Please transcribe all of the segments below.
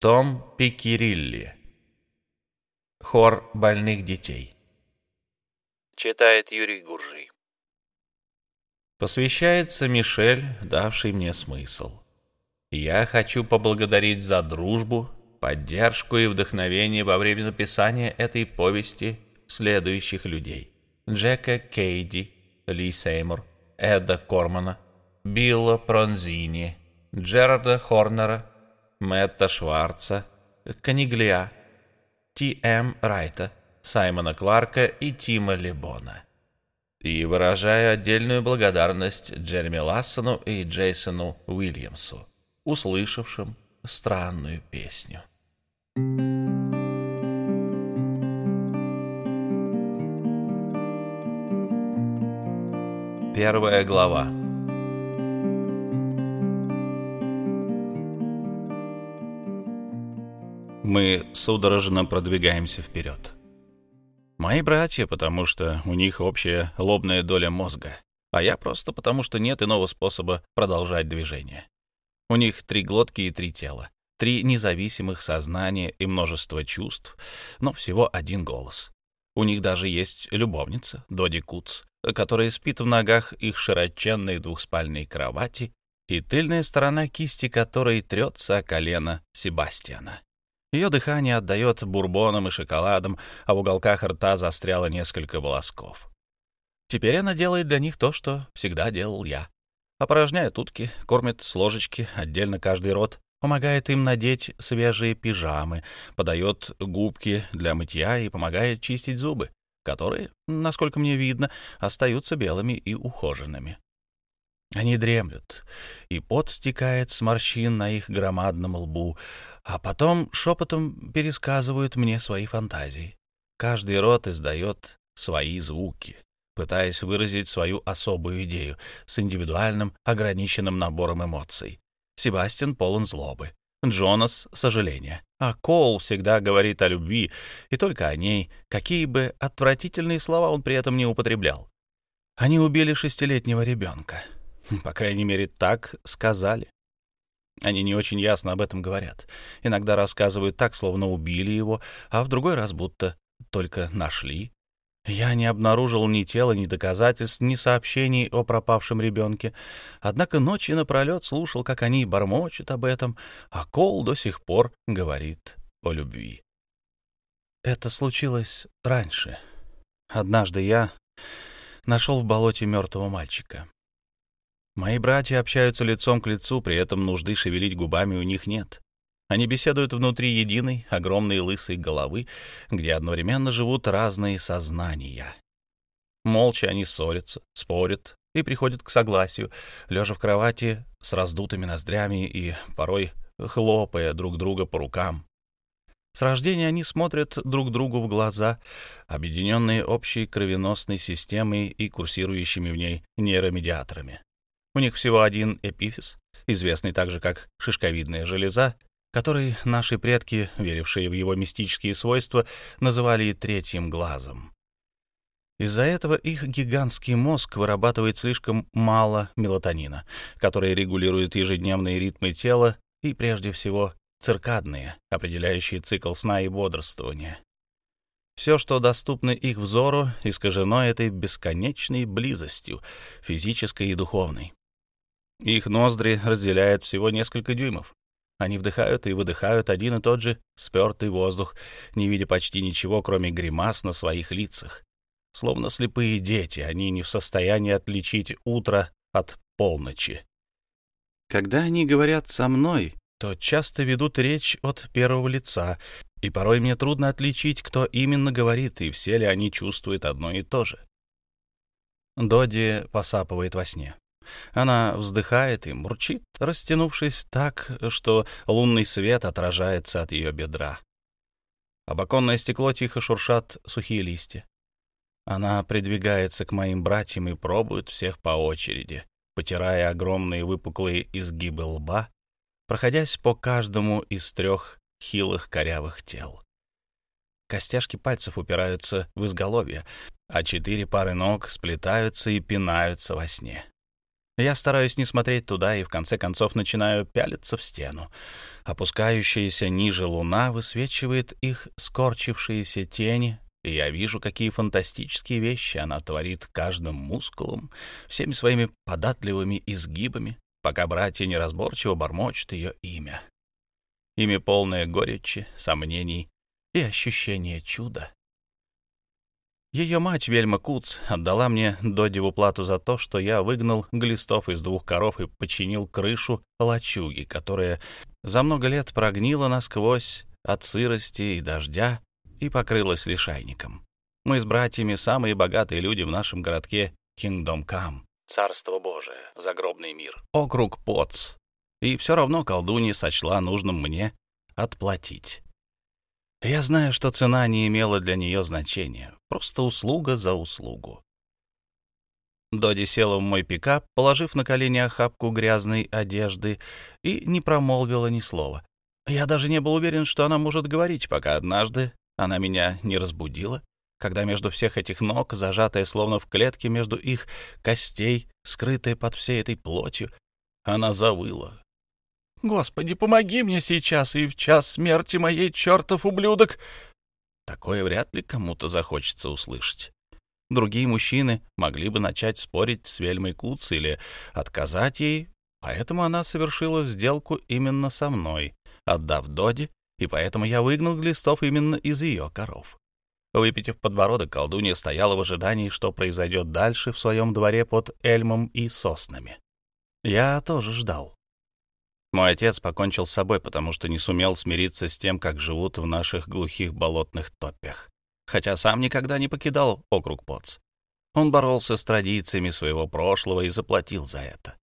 Том Пикирилли. Хор больных детей. Читает Юрий Гуржий. Посвящается Мишель, давший мне смысл. Я хочу поблагодарить за дружбу, поддержку и вдохновение во время написания этой повести следующих людей. Джека Кейди, Ли Сеймур, Эда Кормана, Билла Пронзини, Джерарда Хорнера, Мэтта Шварца, Каниглия, Ти М. Райта, Саймона Кларка и Тима Лебона. И выражаю отдельную благодарность Джереми Лассону и Джейсону Уильямсу, услышавшим странную песню. Первая глава Мы судорожно продвигаемся вперед. Мои братья, потому что у них общая лобная доля мозга, а я просто потому, что нет иного способа продолжать движение. У них три глотки и три тела, три независимых сознания и множество чувств, но всего один голос. У них даже есть любовница, Доди Куц, которая спит в ногах их широченной двухспальной кровати, и тыльная сторона кисти которой трется о колено Себастьяна. Ее дыхание отдает бурбоном и шоколадом, а в уголках рта застряло несколько волосков. Теперь она делает для них то, что всегда делал я. Опорожняет утки, кормит с ложечки отдельно каждый рот, помогает им надеть свежие пижамы, подает губки для мытья и помогает чистить зубы, которые, насколько мне видно, остаются белыми и ухоженными. Они дремлют, и пот стекает с морщин на их громадном лбу, а потом шепотом пересказывают мне свои фантазии. Каждый рот издает свои звуки, пытаясь выразить свою особую идею с индивидуальным ограниченным набором эмоций. Себастьян полон злобы, Джонас — сожаления, а Коул всегда говорит о любви и только о ней, какие бы отвратительные слова он при этом не употреблял. Они убили шестилетнего ребенка. По крайней мере, так сказали. Они не очень ясно об этом говорят. Иногда рассказывают так, словно убили его, а в другой раз будто только нашли. Я не обнаружил ни тела, ни доказательств, ни сообщений о пропавшем ребенке. Однако ночи напролет слушал, как они бормочут об этом, а Кол до сих пор говорит о любви. Это случилось раньше. Однажды я нашел в болоте мертвого мальчика. Мои братья общаются лицом к лицу, при этом нужды шевелить губами у них нет. Они беседуют внутри единой, огромной лысой головы, где одновременно живут разные сознания. Молча они ссорятся, спорят и приходят к согласию, лежа в кровати с раздутыми ноздрями и порой хлопая друг друга по рукам. С рождения они смотрят друг другу в глаза, объединенные общей кровеносной системой и курсирующими в ней нейромедиаторами. У них всего один эпифиз, известный также как шишковидная железа, который наши предки, верившие в его мистические свойства, называли третьим глазом. Из-за этого их гигантский мозг вырабатывает слишком мало мелатонина, который регулирует ежедневные ритмы тела и, прежде всего, циркадные, определяющие цикл сна и бодрствования. Все, что доступно их взору, искажено этой бесконечной близостью, физической и духовной. Их ноздри разделяют всего несколько дюймов. Они вдыхают и выдыхают один и тот же спертый воздух, не видя почти ничего, кроме гримас на своих лицах. Словно слепые дети, они не в состоянии отличить утро от полночи. Когда они говорят со мной, то часто ведут речь от первого лица, и порой мне трудно отличить, кто именно говорит, и все ли они чувствуют одно и то же. Доди посапывает во сне. Она вздыхает и мурчит, растянувшись так, что лунный свет отражается от ее бедра. Об оконное стекло тихо шуршат сухие листья. Она придвигается к моим братьям и пробует всех по очереди, потирая огромные выпуклые изгибы лба, проходясь по каждому из трех хилых корявых тел. Костяшки пальцев упираются в изголовье, а четыре пары ног сплетаются и пинаются во сне. Я стараюсь не смотреть туда и в конце концов начинаю пялиться в стену. Опускающаяся ниже луна высвечивает их скорчившиеся тени, и я вижу, какие фантастические вещи она творит каждым мускулом, всеми своими податливыми изгибами, пока братья неразборчиво бормочут ее имя. Имя полное горечи, сомнений и ощущения чуда. Ее мать, Вельма Куц, отдала мне додеву плату за то, что я выгнал глистов из двух коров и починил крышу лачуги, которая за много лет прогнила насквозь от сырости и дождя и покрылась лишайником. Мы с братьями самые богатые люди в нашем городке Kingdom Come, Царство Божие, загробный мир, округ Поц. И все равно колдунья сочла нужным мне отплатить. Я знаю, что цена не имела для нее значения, просто услуга за услугу. Доди села в мой пикап, положив на колени охапку грязной одежды, и не промолвила ни слова. Я даже не был уверен, что она может говорить, пока однажды она меня не разбудила, когда между всех этих ног, зажатая словно в клетке между их костей, скрытая под всей этой плотью, она завыла, Господи, помоги мне сейчас и в час смерти моей, чертов ублюдок!» Такое вряд ли кому-то захочется услышать. Другие мужчины могли бы начать спорить с Вельмой Куц или отказать ей, поэтому она совершила сделку именно со мной, отдав Доди, и поэтому я выгнал глистов именно из ее коров. Выпитив подбородок, колдунья стояла в ожидании, что произойдет дальше в своем дворе под эльмом и соснами. Я тоже ждал. Мой отец покончил с собой, потому что не сумел смириться с тем, как живут в наших глухих болотных топях. Хотя сам никогда не покидал округ Поц. Он боролся с традициями своего прошлого и заплатил за это.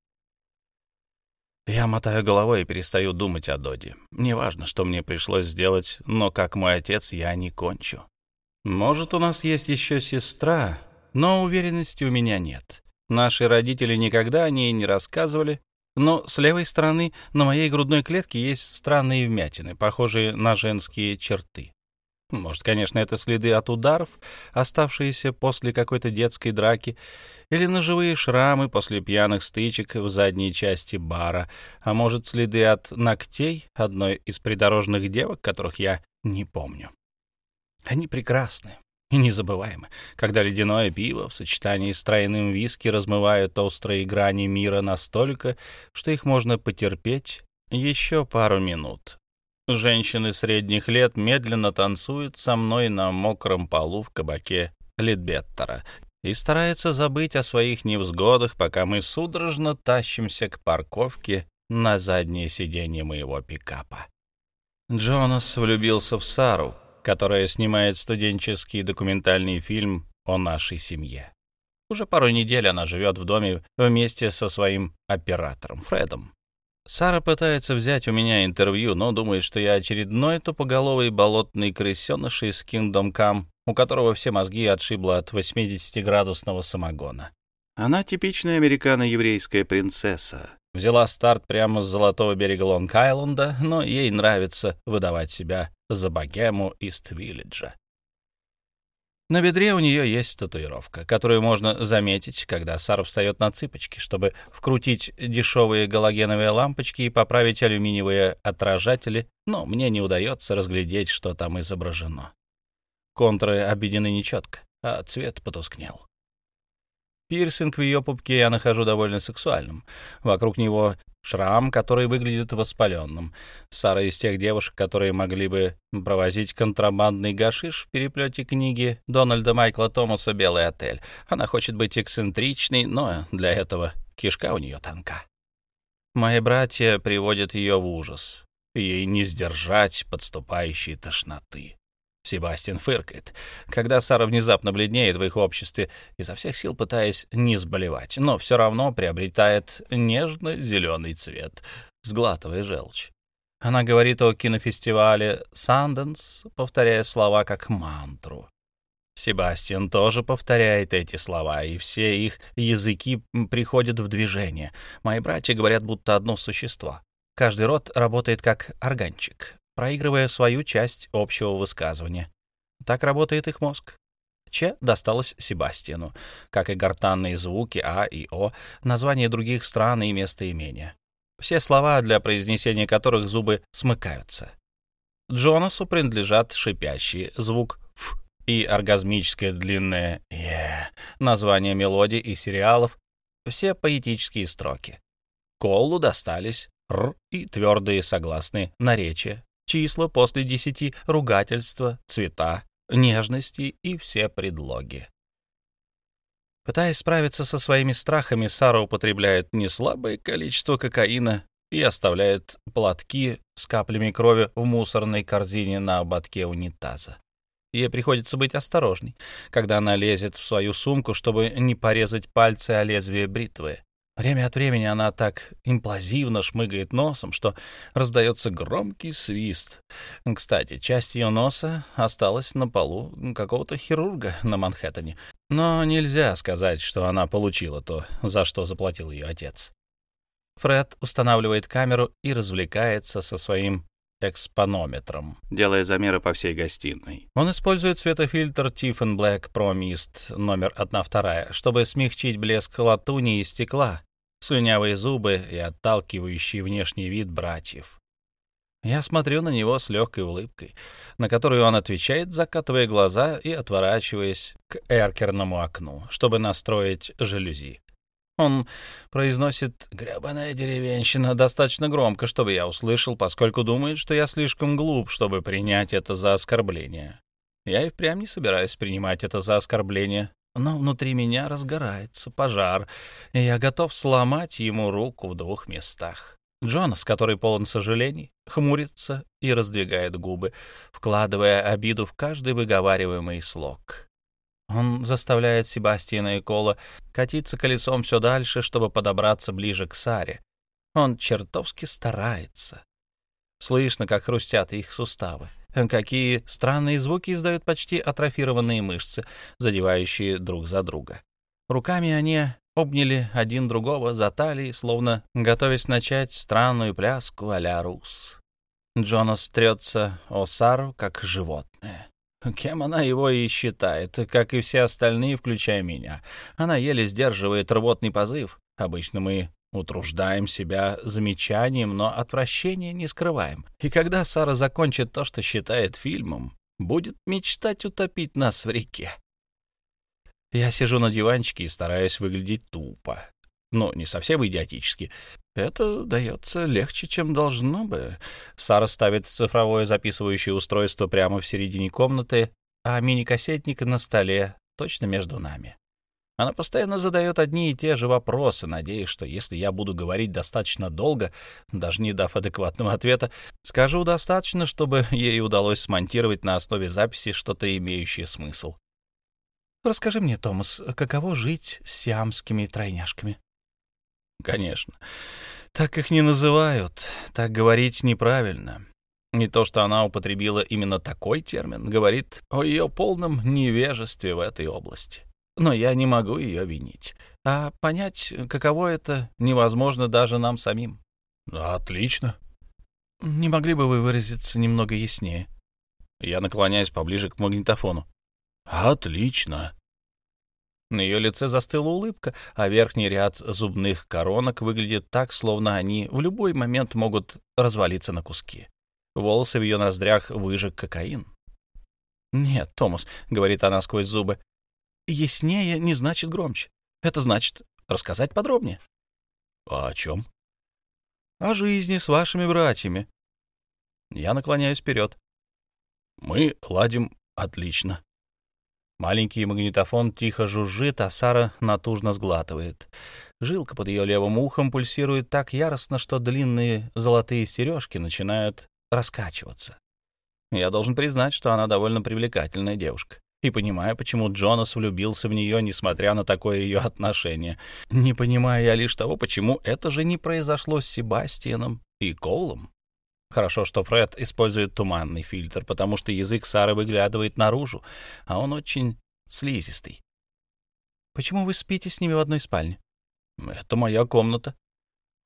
Я мотаю головой и перестаю думать о Доди. Неважно, что мне пришлось сделать, но как мой отец я не кончу. Может, у нас есть еще сестра, но уверенности у меня нет. Наши родители никогда о ней не рассказывали, но с левой стороны на моей грудной клетке есть странные вмятины, похожие на женские черты. Может, конечно, это следы от ударов, оставшиеся после какой-то детской драки, или ножевые шрамы после пьяных стычек в задней части бара, а может, следы от ногтей одной из придорожных девок, которых я не помню. Они прекрасны, и незабываемо, когда ледяное пиво в сочетании с тройным виски размывают острые грани мира настолько, что их можно потерпеть еще пару минут. Женщины средних лет медленно танцуют со мной на мокром полу в кабаке Литбеттера и стараются забыть о своих невзгодах, пока мы судорожно тащимся к парковке на заднее сиденье моего пикапа. Джонас влюбился в Сару, которая снимает студенческий документальный фильм о нашей семье. Уже пару недель она живет в доме вместе со своим оператором Фредом. Сара пытается взять у меня интервью, но думает, что я очередной тупоголовый болотный крысеныш из Kingdom Come, у которого все мозги отшибло от 80-градусного самогона. Она типичная американо-еврейская принцесса. Взяла старт прямо с золотого берега Лонг-Айленда, но ей нравится выдавать себя за богему Ист-Виллиджа. На бедре у нее есть татуировка, которую можно заметить, когда Сара встает на цыпочки, чтобы вкрутить дешевые галогеновые лампочки и поправить алюминиевые отражатели, но мне не удается разглядеть, что там изображено. Контуры обведены нечетко, а цвет потускнел. Пирсинг в ее пупке я нахожу довольно сексуальным. Вокруг него шрам, который выглядит воспаленным. Сара из тех девушек, которые могли бы провозить контрабандный гашиш в переплете книги Дональда Майкла Томаса «Белый отель». Она хочет быть эксцентричной, но для этого кишка у нее тонка. Мои братья приводят ее в ужас. Ей не сдержать подступающей тошноты. Себастьян фыркает, когда Сара внезапно бледнеет в их обществе, изо всех сил пытаясь не сболевать, но все равно приобретает нежно-зеленый цвет, сглатывая желчь. Она говорит о кинофестивале «Санденс», повторяя слова как мантру. Себастьян тоже повторяет эти слова, и все их языки приходят в движение. Мои братья говорят, будто одно существо. Каждый род работает как органчик проигрывая свою часть общего высказывания. Так работает их мозг. Ч досталось Себастьяну, как и гортанные звуки А и О, названия других стран и местоимения. Все слова, для произнесения которых зубы смыкаются. Джонасу принадлежат шипящий звук «ф» и оргазмическое длинное «е», название мелодий и сериалов, все поэтические строки. Колу достались «р» и твердые согласные наречия, числа после десяти, ругательства, цвета, нежности и все предлоги. Пытаясь справиться со своими страхами, Сара употребляет неслабое количество кокаина и оставляет платки с каплями крови в мусорной корзине на ободке унитаза. Ей приходится быть осторожней, когда она лезет в свою сумку, чтобы не порезать пальцы о лезвие бритвы. Время от времени она так имплазивно шмыгает носом, что раздается громкий свист. Кстати, часть ее носа осталась на полу какого-то хирурга на Манхэттене. Но нельзя сказать, что она получила то, за что заплатил ее отец. Фред устанавливает камеру и развлекается со своим экспонометром, делая замеры по всей гостиной. Он использует светофильтр Tiffin Black Pro Mist номер 1-2, чтобы смягчить блеск латуни и стекла, слюнявые зубы и отталкивающий внешний вид братьев. Я смотрю на него с легкой улыбкой, на которую он отвечает, закатывая глаза и отворачиваясь к эркерному окну, чтобы настроить жалюзи. Он произносит «гребаная деревенщина» достаточно громко, чтобы я услышал, поскольку думает, что я слишком глуп, чтобы принять это за оскорбление. Я и впрямь не собираюсь принимать это за оскорбление, но внутри меня разгорается пожар, и я готов сломать ему руку в двух местах. Джонас, который полон сожалений, хмурится и раздвигает губы, вкладывая обиду в каждый выговариваемый слог. Он заставляет Себастьяна и Кола катиться колесом все дальше, чтобы подобраться ближе к Саре. Он чертовски старается. Слышно, как хрустят их суставы. Какие странные звуки издают почти атрофированные мышцы, задевающие друг за друга. Руками они обняли один другого за талии, словно готовясь начать странную пляску а-ля рус. Джонас трется о Сару, как животное. Кем она его и считает, как и все остальные, включая меня. Она еле сдерживает рвотный позыв. Обычно мы утруждаем себя замечанием, но отвращение не скрываем. И когда Сара закончит то, что считает фильмом, будет мечтать утопить нас в реке. Я сижу на диванчике и стараюсь выглядеть тупо. Ну, не совсем идиотически. Это дается легче, чем должно бы. Сара ставит цифровое записывающее устройство прямо в середине комнаты, а мини-кассетник на столе, точно между нами. Она постоянно задает одни и те же вопросы, надеясь, что если я буду говорить достаточно долго, даже не дав адекватного ответа, скажу достаточно, чтобы ей удалось смонтировать на основе записи что-то имеющее смысл. Расскажи мне, Томас, каково жить с сиамскими тройняшками? Конечно. Так их не называют. Так говорить неправильно. Не то, что она употребила именно такой термин, говорит о ее полном невежестве в этой области. Но я не могу ее винить. А понять, каково это, невозможно даже нам самим. Отлично. Не могли бы вы выразиться немного яснее? Я наклоняюсь поближе к магнитофону. Отлично. На ее лице застыла улыбка, а верхний ряд зубных коронок выглядит так, словно они в любой момент могут развалиться на куски. Волосы в ее ноздрях выжег кокаин. «Нет, Томас», — говорит она сквозь зубы, — «яснее не значит громче. Это значит рассказать подробнее». «А о чем?» «О жизни с вашими братьями». Я наклоняюсь вперед. «Мы ладим отлично», Маленький магнитофон тихо жужжит, а Сара натужно сглатывает. Жилка под ее левым ухом пульсирует так яростно, что длинные золотые сережки начинают раскачиваться. Я должен признать, что она довольно привлекательная девушка. И понимаю, почему Джонас влюбился в нее, несмотря на такое ее отношение. Не понимаю я лишь того, почему это же не произошло с Себастьяном и Колом. Хорошо, что Фред использует туманный фильтр, потому что язык Сары выглядывает наружу, а он очень слизистый. «Почему вы спите с ними в одной спальне?» «Это моя комната».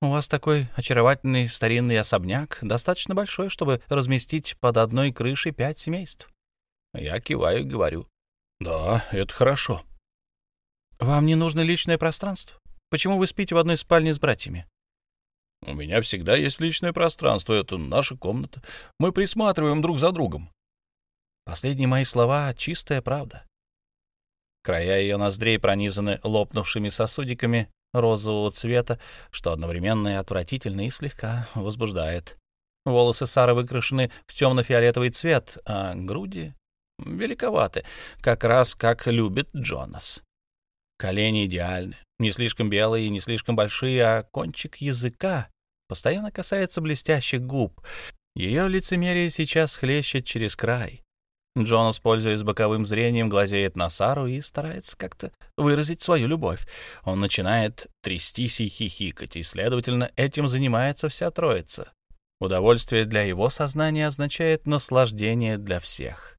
«У вас такой очаровательный старинный особняк, достаточно большой, чтобы разместить под одной крышей пять семейств». Я киваю и говорю. Да, это хорошо. Вам не нужно личное пространство? Почему вы спите в одной спальне с братьями? У меня всегда есть личное пространство, это наша комната. Мы присматриваем друг за другом. Последние мои слова — чистая правда. Края ее ноздрей пронизаны лопнувшими сосудиками розового цвета, что одновременно и отвратительно и слегка возбуждает. Волосы Сары выкрашены в темно-фиолетовый цвет, а груди великоваты, как раз как любит Джонас. Колени идеальны, не слишком белые и не слишком большие, а кончик языка постоянно касается блестящих губ. Ее лицемерие сейчас хлещет через край. Джонас, пользуясь боковым зрением, глазеет на Сару и старается как-то выразить свою любовь. Он начинает трястись и хихикать, и, следовательно, этим занимается вся троица. Удовольствие для его сознания означает наслаждение для всех.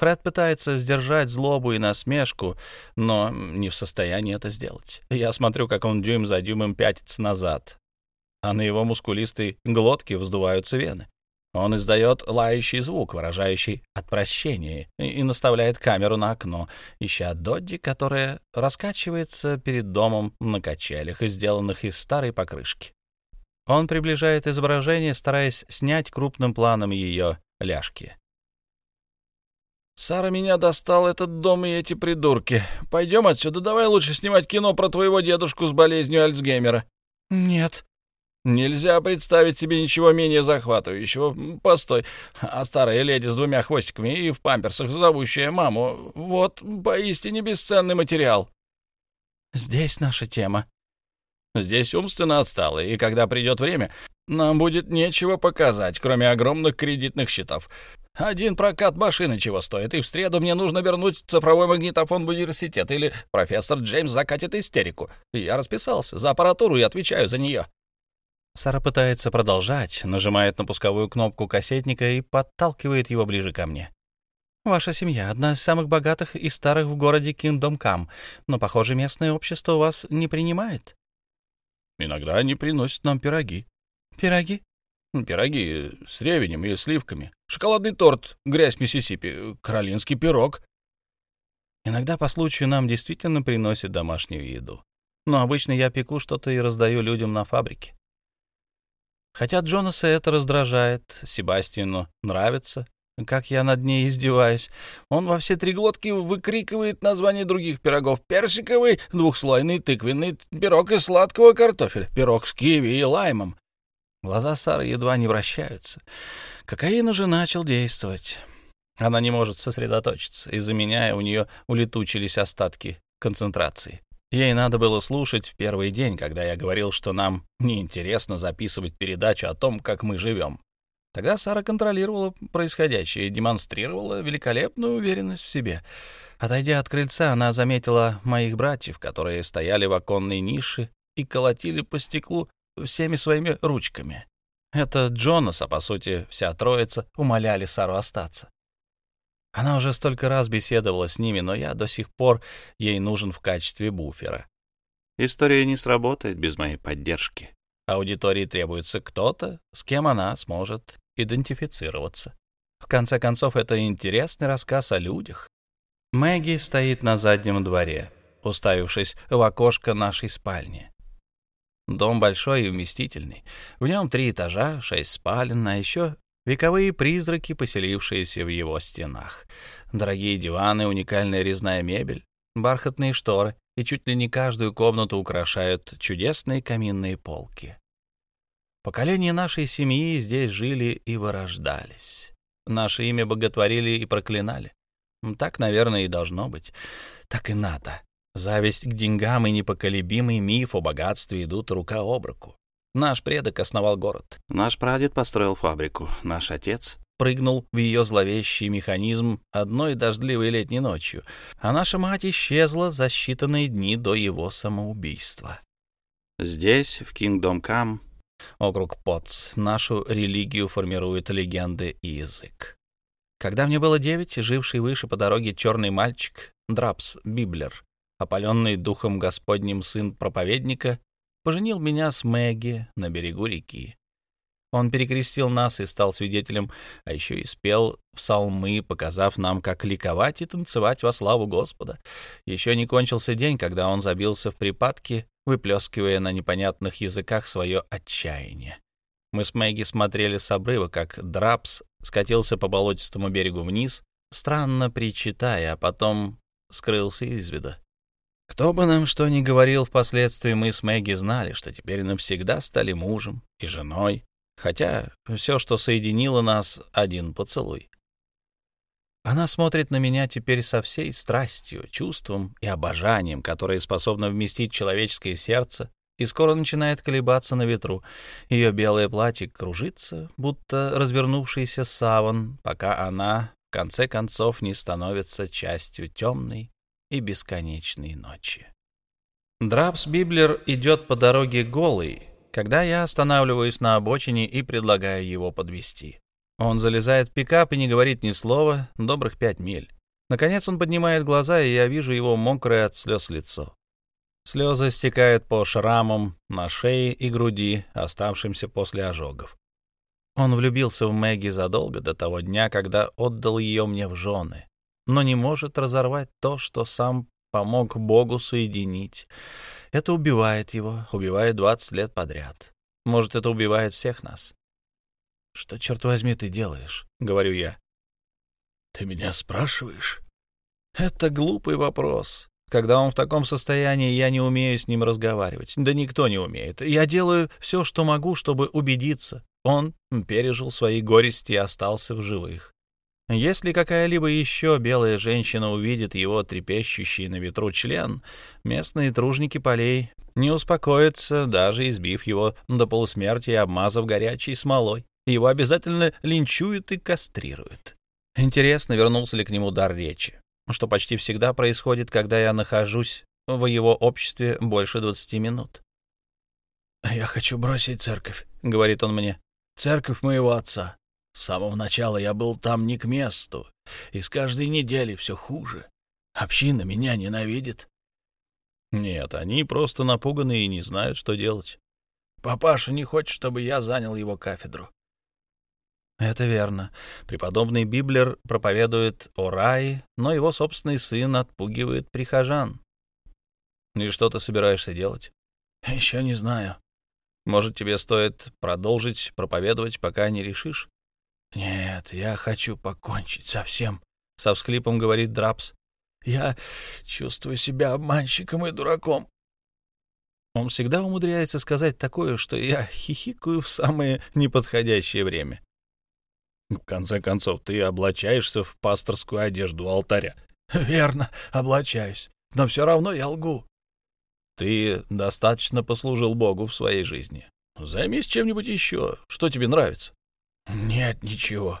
Фред пытается сдержать злобу и насмешку, но не в состоянии это сделать. Я смотрю, как он дюйм за дюймом пятится назад, а на его мускулистой глотке вздуваются вены. Он издает лающий звук, выражающий отвращение, и наставляет камеру на окно, ища Додди, которая раскачивается перед домом на качелях, сделанных из старой покрышки. Он приближает изображение, стараясь снять крупным планом ее ляжки. «Сара, меня достал этот дом и эти придурки. Пойдем отсюда, давай лучше снимать кино про твоего дедушку с болезнью Альцгеймера». «Нет», Нельзя представить себе ничего менее захватывающего. Постой, а старая леди с двумя хвостиками и в памперсах, зовущая маму, вот поистине бесценный материал. Здесь наша тема. Здесь умственно отсталые, и когда придет время, нам будет нечего показать, кроме огромных кредитных счетов. Один прокат машины чего стоит, и в среду мне нужно вернуть цифровой магнитофон в университет, или профессор Джеймс закатит истерику. Я расписался за аппаратуру и отвечаю за нее. Сара пытается продолжать, нажимает на пусковую кнопку кассетника и подталкивает его ближе ко мне. Ваша семья — одна из самых богатых и старых в городе Киндом Кам, но, похоже, местное общество вас не принимает. Иногда они приносят нам пироги. Пироги? Пироги с ревенем и сливками. Шоколадный торт, грязь Миссисипи, каролинский пирог. Иногда по случаю нам действительно приносят домашнюю еду. Но обычно я пеку что-то и раздаю людям на фабрике. Хотя Джонаса это раздражает, Себастьяну нравится, как я над ней издеваюсь. Он во все три глотки выкрикивает название других пирогов. Персиковый, двухслойный, тыквенный, пирог из сладкого картофеля, пирог с киви и лаймом. Глаза Сары едва не вращаются. Кокаин уже начал действовать. Она не может сосредоточиться. Из-за меня у нее улетучились остатки концентрации. Ей надо было слушать в первый день, когда я говорил, что нам неинтересно записывать передачу о том, как мы живем. Тогда Сара контролировала происходящее и демонстрировала великолепную уверенность в себе. Отойдя от крыльца, она заметила моих братьев, которые стояли в оконной нише и колотили по стеклу всеми своими ручками. Это Джонас, а по сути вся троица, умоляли Сару остаться. Она уже столько раз беседовала с ними, но я до сих пор ей нужен в качестве буфера. История не сработает без моей поддержки. Аудитории требуется кто-то, с кем она сможет идентифицироваться. В конце концов, это интересный рассказ о людях. Мэгги стоит на заднем дворе, уставившись в окошко нашей спальни. Дом большой и вместительный. В нем три этажа, шесть спален, а еще Вековые призраки, поселившиеся в его стенах. Дорогие диваны, уникальная резная мебель, бархатные шторы, и чуть ли не каждую комнату украшают чудесные каминные полки. Поколения нашей семьи здесь жили и вырождались. Наше имя боготворили и проклинали. Так, наверное, и должно быть. Так и надо. Зависть к деньгам и непоколебимый миф о богатстве идут рука об руку. Наш предок основал город. Наш прадед построил фабрику. Наш отец прыгнул в ее зловещий механизм одной дождливой летней ночью, а наша мать исчезла за считанные дни до его самоубийства. Здесь, в Kingdom Come, округ Потс, нашу религию формируют легенды и язык. Когда мне было девять, живший выше по дороге черный мальчик, Драпс Библер, опаленный духом Господним сын проповедника, поженил меня с Мэгги на берегу реки. Он перекрестил нас и стал свидетелем, а еще и спел псалмы, показав нам, как ликовать и танцевать во славу Господа. Еще не кончился день, когда он забился в припадке, выплескивая на непонятных языках свое отчаяние. Мы с Мэгги смотрели с обрыва, как Драпс скатился по болотистому берегу вниз, странно причитая, а потом скрылся из вида. Кто бы нам что ни говорил, впоследствии мы с Мэгги знали, что теперь навсегда стали мужем и женой, хотя все, что соединило нас, — один поцелуй. Она смотрит на меня теперь со всей страстью, чувством и обожанием, которое способно вместить человеческое сердце, и скоро начинает колебаться на ветру. Ее белое платье кружится, будто развернувшийся саван, пока она, в конце концов, не становится частью темной и бесконечной ночи. Драпс Библер идет по дороге голый, когда я останавливаюсь на обочине и предлагаю его подвести. Он залезает в пикап и не говорит ни слова, добрых пять миль. Наконец он поднимает глаза, и я вижу его мокрое от слез лицо. Слезы стекают по шрамам на шее и груди, оставшимся после ожогов. Он влюбился в Мэгги задолго до того дня, когда отдал ее мне в жены, но не может разорвать то, что сам помог Богу соединить. Это убивает его, убивает двадцать лет подряд. Может, это убивает всех нас. «Что, черт возьми, ты делаешь?» — говорю я. «Ты меня спрашиваешь?» «Это глупый вопрос. Когда он в таком состоянии, я не умею с ним разговаривать. Да никто не умеет. Я делаю все, что могу, чтобы убедиться. Он пережил свои горести и остался в живых. Если какая-либо еще белая женщина увидит его трепещущий на ветру член, местные тружники полей не успокоятся, даже избив его до полусмерти и обмазав горячей смолой. Его обязательно линчуют и кастрируют. Интересно, вернулся ли к нему дар речи, что почти всегда происходит, когда я нахожусь в его обществе больше двадцати минут. «Я хочу бросить церковь», — говорит он мне. «Церковь моего отца. С самого начала я был там не к месту, и с каждой недели все хуже. Община меня ненавидит». «Нет, они просто напуганы и не знают, что делать». «Папаша не хочет, чтобы я занял его кафедру. Это верно. Преподобный Библер проповедует о рае, но его собственный сын отпугивает прихожан. И что ты собираешься делать? Еще не знаю. Может, тебе стоит продолжить проповедовать, пока не решишь? Нет, я хочу покончить со всем, — со всхлипом говорит Драпс. Я чувствую себя обманщиком и дураком. Он всегда умудряется сказать такое, что я хихикаю в самое неподходящее время. В конце концов, ты облачаешься в пасторскую одежду алтаря. Верно, облачаюсь. Но все равно я лгу. Ты достаточно послужил Богу в своей жизни. Займись чем-нибудь еще. Что тебе нравится? Нет, ничего.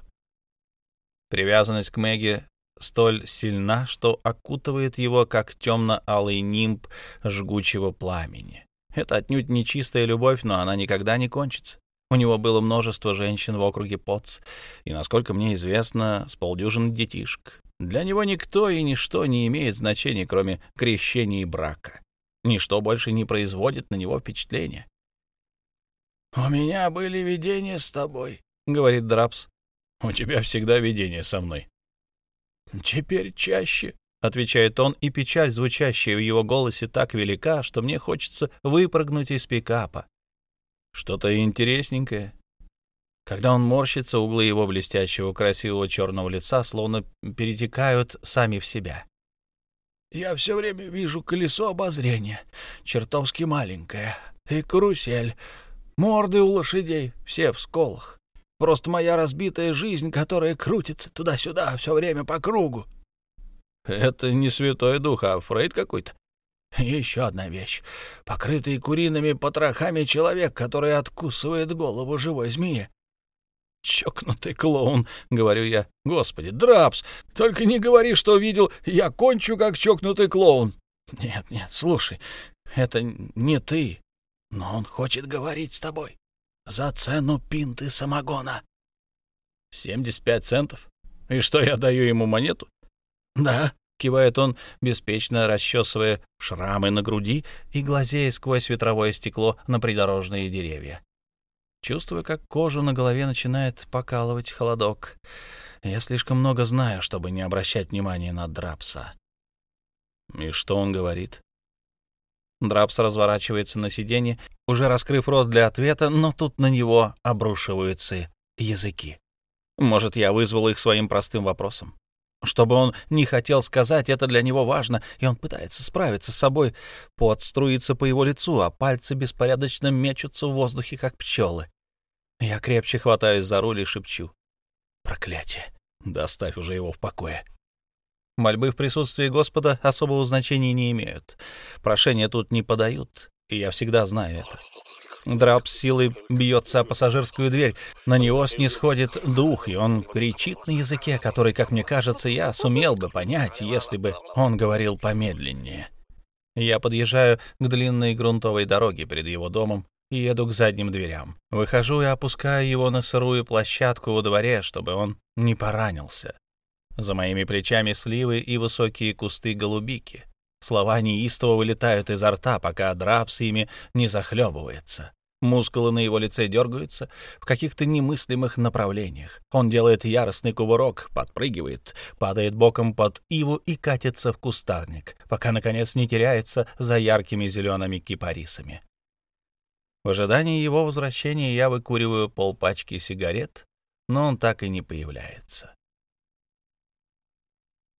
Привязанность к Мэгги столь сильна, что окутывает его, как темно-алый нимб жгучего пламени. Это отнюдь не чистая любовь, но она никогда не кончится. У него было множество женщин в округе Потс, и, насколько мне известно, с полдюжины детишек. Для него никто и ничто не имеет значения, кроме крещения и брака. Ничто больше не производит на него впечатления. «У меня были видения с тобой», — говорит Драпс. «У тебя всегда видения со мной». «Теперь чаще», — отвечает он, и печаль, звучащая в его голосе, так велика, что мне хочется выпрыгнуть из пикапа. Что-то интересненькое. Когда он морщится, углы его блестящего красивого черного лица словно перетекают сами в себя. Я все время вижу колесо обозрения, чертовски маленькое, и карусель, морды у лошадей, все в сколах. Просто моя разбитая жизнь, которая крутится туда-сюда все время по кругу. Это не Святой Дух, а Фрейд какой-то. Еще одна вещь. Покрытый куриными потрохами человек, который откусывает голову живой змеи. «Чокнутый клоун», — говорю я. «Господи, Драпс, только не говори, что видел, я кончу, как чокнутый клоун». «Нет, нет, слушай, это не ты, но он хочет говорить с тобой. За цену пинты самогона». «Семьдесят пять центов? И что, я даю ему монету?» «Да, кивает он, беспечно расчесывая шрамы на груди и глазея сквозь ветровое стекло на придорожные деревья. Чувствую, как кожу на голове начинает покалывать холодок. Я слишком много знаю, чтобы не обращать внимания на Драпса. И что он говорит? Драпс разворачивается на сиденье, уже раскрыв рот для ответа, но тут на него обрушиваются языки. Может, я вызвал их своим простым вопросом. Что бы он ни хотел сказать, это для него важно, и он пытается справиться с собой. Пот струится по его лицу, а пальцы беспорядочно мечутся в воздухе, как пчелы. Я крепче хватаюсь за руль и шепчу. Проклятие! Доставь уже его в покое. Мольбы в присутствии Господа особого значения не имеют. Прошения тут не подают, и я всегда знаю это. Драп с силой бьется о пассажирскую дверь. На него снисходит дух, и он кричит на языке, который, как мне кажется, я сумел бы понять, если бы он говорил помедленнее. Я подъезжаю к длинной грунтовой дороге перед его домом и еду к задним дверям. Выхожу и опускаю его на сырую площадку во дворе, чтобы он не поранился. За моими плечами сливы и высокие кусты голубики. Слова неистово вылетают изо рта, пока драпс ими не захлебывается. Мускулы на его лице дергаются в каких-то немыслимых направлениях. Он делает яростный кувырок, подпрыгивает, падает боком под иву и катится в кустарник, пока, наконец, не теряется за яркими зелеными кипарисами. В ожидании его возвращения я выкуриваю полпачки сигарет, но он так и не появляется.